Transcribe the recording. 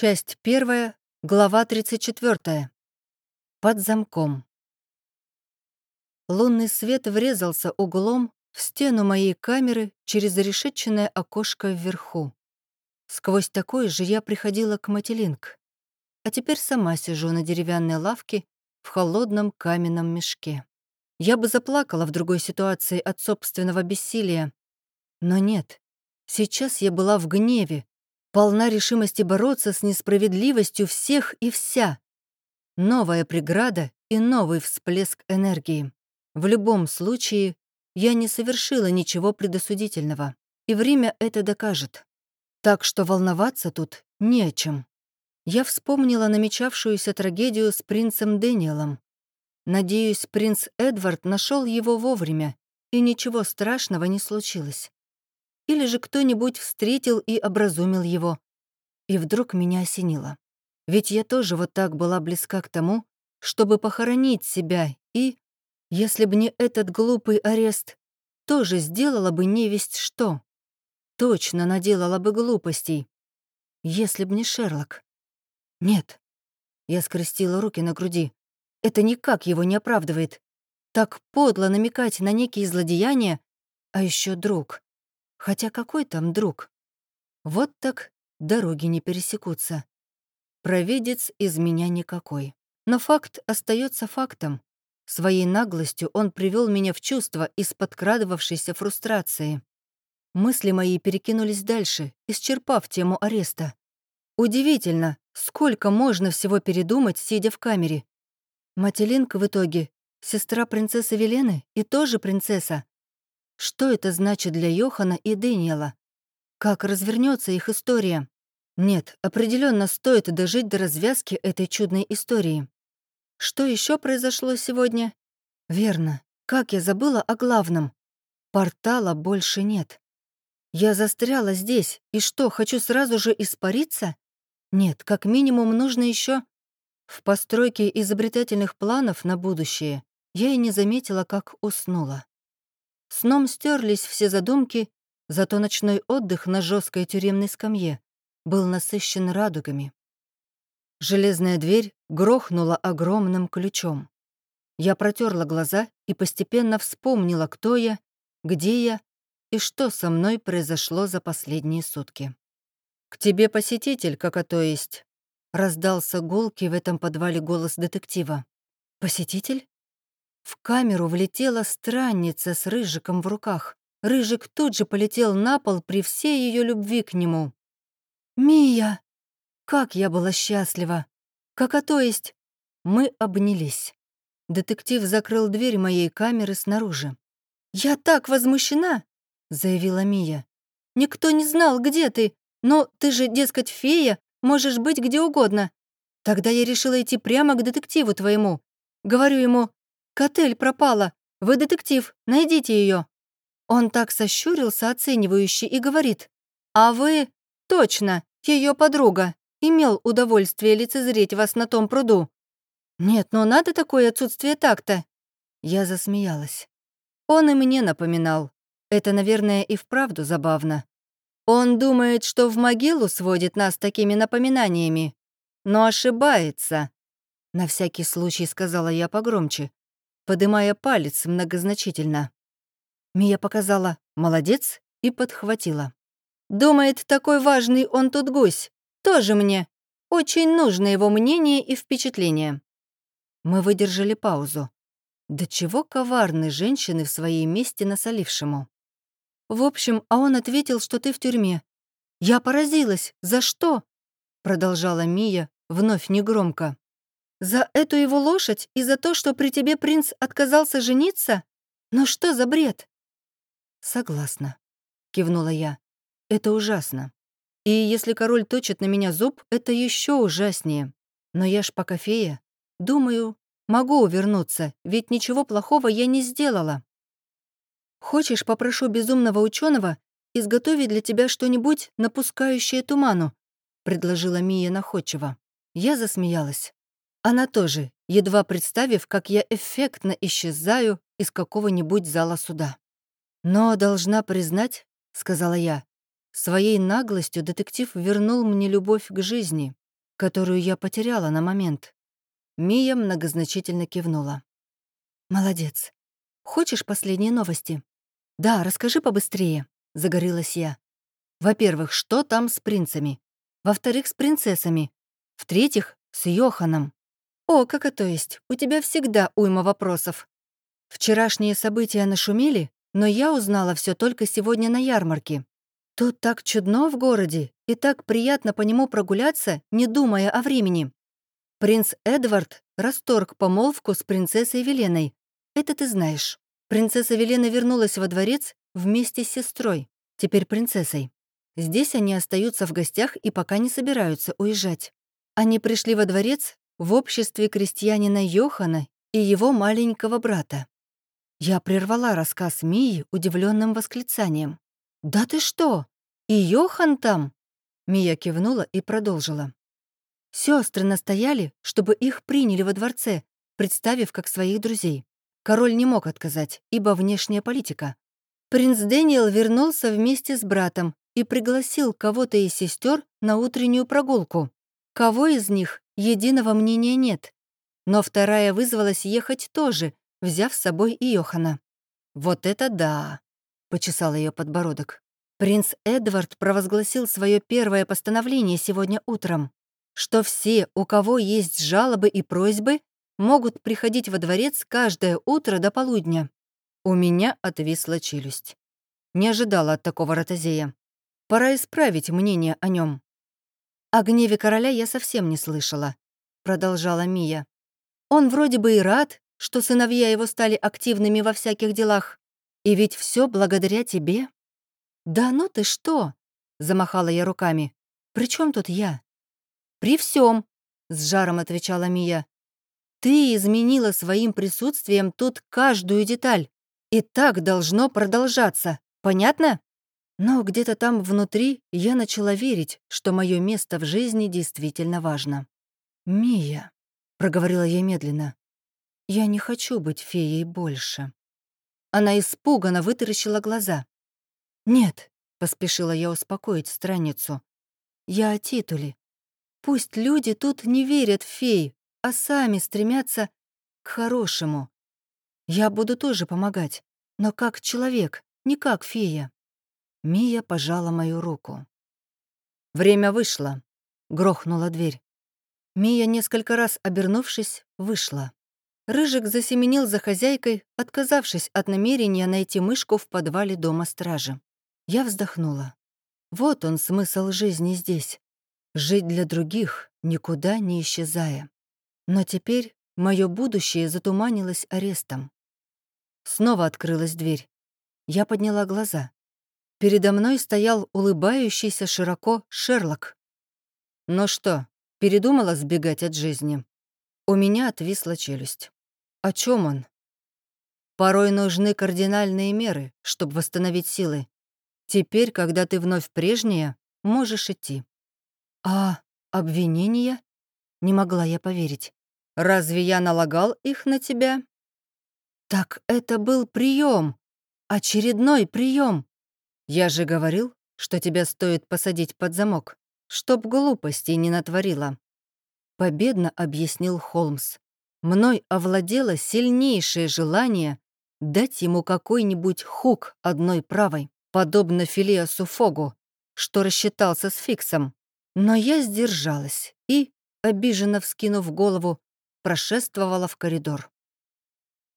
Часть первая, глава 34. Под замком. Лунный свет врезался углом в стену моей камеры через решетчатое окошко вверху. Сквозь такое же я приходила к Мателинг, а теперь сама сижу на деревянной лавке в холодном каменном мешке. Я бы заплакала в другой ситуации от собственного бессилия. Но нет, сейчас я была в гневе, полна решимости бороться с несправедливостью всех и вся. Новая преграда и новый всплеск энергии. В любом случае, я не совершила ничего предосудительного, и время это докажет. Так что волноваться тут не о чем. Я вспомнила намечавшуюся трагедию с принцем Дэниелом. Надеюсь, принц Эдвард нашел его вовремя, и ничего страшного не случилось. Или же кто-нибудь встретил и образумил его. И вдруг меня осенило. Ведь я тоже вот так была близка к тому, чтобы похоронить себя, и, если бы не этот глупый арест, тоже сделала бы невесть что. Точно наделала бы глупостей. Если б не Шерлок. Нет. Я скрестила руки на груди. Это никак его не оправдывает. Так подло намекать на некие злодеяния, а еще друг. Хотя какой там друг? Вот так дороги не пересекутся. Провидец из меня никакой. Но факт остается фактом. Своей наглостью он привел меня в чувство из подкрадывавшейся фрустрации. Мысли мои перекинулись дальше, исчерпав тему ареста. Удивительно, сколько можно всего передумать, сидя в камере. Мателинка в итоге — сестра принцессы Велены и тоже принцесса. Что это значит для Йохана и Дэниела? Как развернется их история? Нет, определенно стоит дожить до развязки этой чудной истории. Что еще произошло сегодня? Верно. Как я забыла о главном. Портала больше нет. Я застряла здесь, и что, хочу сразу же испариться? Нет, как минимум нужно еще. В постройке изобретательных планов на будущее я и не заметила, как уснула. Сном стерлись все задумки, зато ночной отдых на жесткой тюремной скамье был насыщен радугами. Железная дверь грохнула огромным ключом. Я протерла глаза и постепенно вспомнила, кто я, где я и что со мной произошло за последние сутки. «К тебе посетитель, как а то есть», — раздался гулкий в этом подвале голос детектива. «Посетитель?» В камеру влетела странница с Рыжиком в руках. Рыжик тут же полетел на пол при всей ее любви к нему. «Мия!» Как я была счастлива! Как а то есть? Мы обнялись. Детектив закрыл дверь моей камеры снаружи. «Я так возмущена!» — заявила Мия. «Никто не знал, где ты, но ты же, дескать, фея, можешь быть где угодно. Тогда я решила идти прямо к детективу твоему. Говорю ему, «Котель пропала. Вы детектив, найдите ее. Он так сощурился оценивающе и говорит, «А вы, точно, ее подруга, имел удовольствие лицезреть вас на том пруду». «Нет, но надо такое отсутствие такта». Я засмеялась. Он и мне напоминал. Это, наверное, и вправду забавно. Он думает, что в могилу сводит нас такими напоминаниями, но ошибается. На всякий случай сказала я погромче, подымая палец многозначительно. Мия показала «молодец» и подхватила. «Думает, такой важный он тут гусь. Тоже мне. Очень нужно его мнение и впечатление». Мы выдержали паузу. До чего коварны женщины в своей месте насолившему. В общем, а он ответил, что ты в тюрьме. Я поразилась. За что? Продолжала Мия, вновь негромко. За эту его лошадь и за то, что при тебе принц отказался жениться? Но что за бред?» «Согласна», — кивнула я. «Это ужасно. И если король точит на меня зуб, это еще ужаснее. Но я ж пока фея. Думаю, могу увернуться, ведь ничего плохого я не сделала. Хочешь, попрошу безумного ученого изготовить для тебя что-нибудь, напускающее туману?» — предложила Мия находчиво. Я засмеялась. Она тоже, едва представив, как я эффектно исчезаю из какого-нибудь зала суда. «Но должна признать», — сказала я, — «своей наглостью детектив вернул мне любовь к жизни. которую я потеряла на момент. Мия многозначительно кивнула. «Молодец. Хочешь последние новости?» «Да, расскажи побыстрее», — загорелась я. «Во-первых, что там с принцами? Во-вторых, с принцессами. В-третьих, с Йоханом. О, как это есть, у тебя всегда уйма вопросов. Вчерашние события нашумели, но я узнала все только сегодня на ярмарке. Тут так чудно в городе, и так приятно по нему прогуляться, не думая о времени. Принц Эдвард расторг помолвку с принцессой Веленой. Это ты знаешь. Принцесса Велена вернулась во дворец вместе с сестрой, теперь принцессой. Здесь они остаются в гостях и пока не собираются уезжать. Они пришли во дворец в обществе крестьянина Йохана и его маленького брата. Я прервала рассказ Мии удивленным восклицанием. «Да ты что? И Йохан там?» Мия кивнула и продолжила. Сестры настояли, чтобы их приняли во дворце, представив как своих друзей. Король не мог отказать, ибо внешняя политика. Принц Дэниел вернулся вместе с братом и пригласил кого-то из сестер на утреннюю прогулку. Кого из них, единого мнения нет. Но вторая вызвалась ехать тоже, взяв с собой и Йохана. «Вот это да!» — почесал ее подбородок. Принц Эдвард провозгласил свое первое постановление сегодня утром, что все, у кого есть жалобы и просьбы, могут приходить во дворец каждое утро до полудня. У меня отвисла челюсть. Не ожидала от такого ротозея. Пора исправить мнение о нем. «О гневе короля я совсем не слышала», — продолжала Мия. «Он вроде бы и рад, что сыновья его стали активными во всяких делах. И ведь все благодаря тебе». «Да ну ты что?» — замахала я руками. «При чем тут я?» «При всем, с жаром отвечала Мия. «Ты изменила своим присутствием тут каждую деталь. И так должно продолжаться. Понятно?» Но где-то там внутри я начала верить, что мое место в жизни действительно важно. «Мия», — проговорила я медленно, — «я не хочу быть феей больше». Она испуганно вытаращила глаза. «Нет», — поспешила я успокоить страницу, — «я о титуле. Пусть люди тут не верят в фей, а сами стремятся к хорошему. Я буду тоже помогать, но как человек, не как фея». Мия пожала мою руку. «Время вышло», — грохнула дверь. Мия, несколько раз обернувшись, вышла. Рыжик засеменил за хозяйкой, отказавшись от намерения найти мышку в подвале дома стражи. Я вздохнула. Вот он смысл жизни здесь. Жить для других, никуда не исчезая. Но теперь мое будущее затуманилось арестом. Снова открылась дверь. Я подняла глаза. Передо мной стоял улыбающийся широко Шерлок. «Ну что, передумала сбегать от жизни?» У меня отвисла челюсть. «О чем он?» «Порой нужны кардинальные меры, чтобы восстановить силы. Теперь, когда ты вновь прежняя, можешь идти». «А обвинения?» Не могла я поверить. «Разве я налагал их на тебя?» «Так это был прием, Очередной прием. Я же говорил, что тебя стоит посадить под замок, чтоб глупостей не натворила. Победно объяснил Холмс. Мной овладело сильнейшее желание дать ему какой-нибудь хук одной правой, подобно Филиасу Фогу, что рассчитался с Фиксом. Но я сдержалась и, обиженно вскинув голову, прошествовала в коридор.